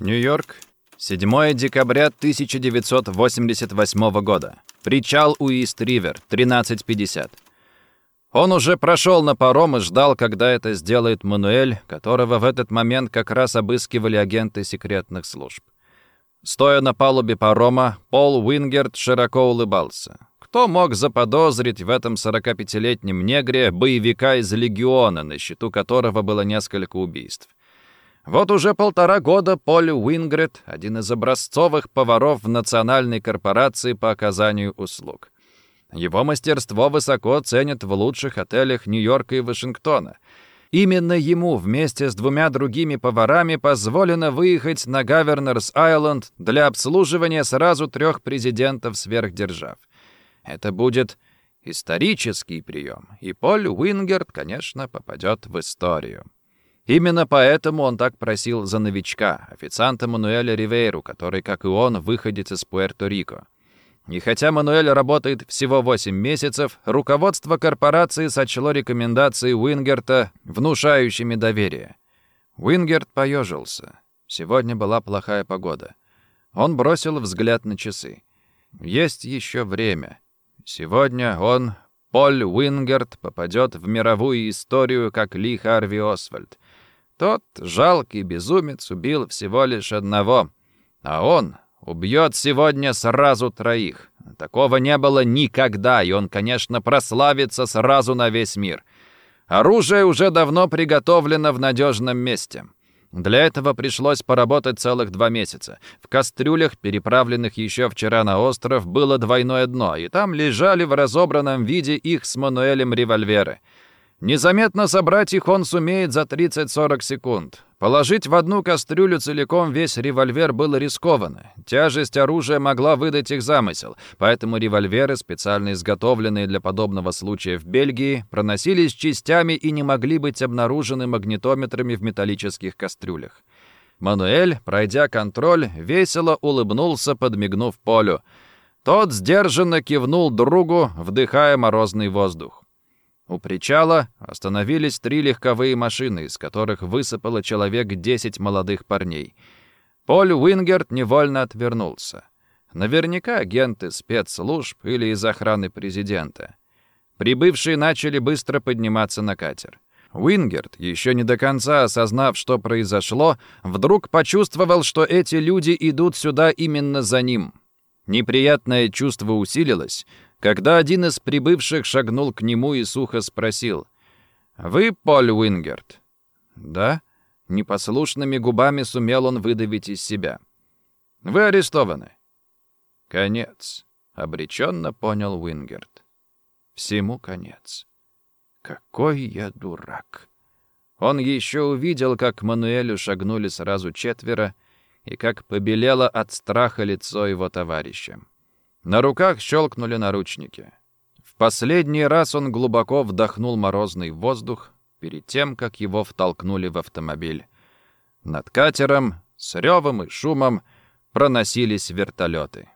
Нью-Йорк, 7 декабря 1988 года. Причал у Ист-Ривер, 13.50. Он уже прошел на паром и ждал, когда это сделает Мануэль, которого в этот момент как раз обыскивали агенты секретных служб. Стоя на палубе парома, Пол Уингерт широко улыбался. Кто мог заподозрить в этом 45-летнем негре боевика из Легиона, на счету которого было несколько убийств? Вот уже полтора года Поль Уингерт, один из образцовых поваров в национальной корпорации по оказанию услуг. Его мастерство высоко ценят в лучших отелях Нью-Йорка и Вашингтона. Именно ему вместе с двумя другими поварами позволено выехать на Говернорс-Айленд для обслуживания сразу трех президентов сверхдержав. Это будет исторический прием, и Поль Уингерт, конечно, попадет в историю. Именно поэтому он так просил за новичка, официанта Мануэля Ривейру, который, как и он, выходец из Пуэрто-Рико. И хотя Мануэль работает всего 8 месяцев, руководство корпорации сочло рекомендации Уингерта внушающими доверие. Уингерт поежился. Сегодня была плохая погода. Он бросил взгляд на часы. Есть еще время. Сегодня он, Поль Уингерт, попадет в мировую историю, как Ли Харви Освальд. Тот жалкий безумец убил всего лишь одного, а он Убьет сегодня сразу троих. Такого не было никогда, и он, конечно, прославится сразу на весь мир. Оружие уже давно приготовлено в надежном месте. Для этого пришлось поработать целых два месяца. В кастрюлях, переправленных еще вчера на остров, было двойное дно, и там лежали в разобранном виде их с Мануэлем револьверы. Незаметно собрать их он сумеет за 30-40 секунд. Положить в одну кастрюлю целиком весь револьвер было рискованно. Тяжесть оружия могла выдать их замысел, поэтому револьверы, специально изготовленные для подобного случая в Бельгии, проносились частями и не могли быть обнаружены магнитометрами в металлических кастрюлях. Мануэль, пройдя контроль, весело улыбнулся, подмигнув Полю. Тот сдержанно кивнул другу, вдыхая морозный воздух. У причала остановились три легковые машины, из которых высыпало человек десять молодых парней. Поль Уингерт невольно отвернулся. Наверняка агенты спецслужб или из охраны президента. Прибывшие начали быстро подниматься на катер. Уингерт, еще не до конца осознав, что произошло, вдруг почувствовал, что эти люди идут сюда именно за ним. Неприятное чувство усилилось, когда один из прибывших шагнул к нему и сухо спросил. «Вы Поль Уингерт?» «Да?» Непослушными губами сумел он выдавить из себя. «Вы арестованы». «Конец», — обреченно понял Уингерт. «Всему конец». «Какой я дурак!» Он еще увидел, как к Мануэлю шагнули сразу четверо, и как побелело от страха лицо его товарища. На руках щелкнули наручники. В последний раз он глубоко вдохнул морозный воздух перед тем, как его втолкнули в автомобиль. Над катером с ревом и шумом проносились вертолеты.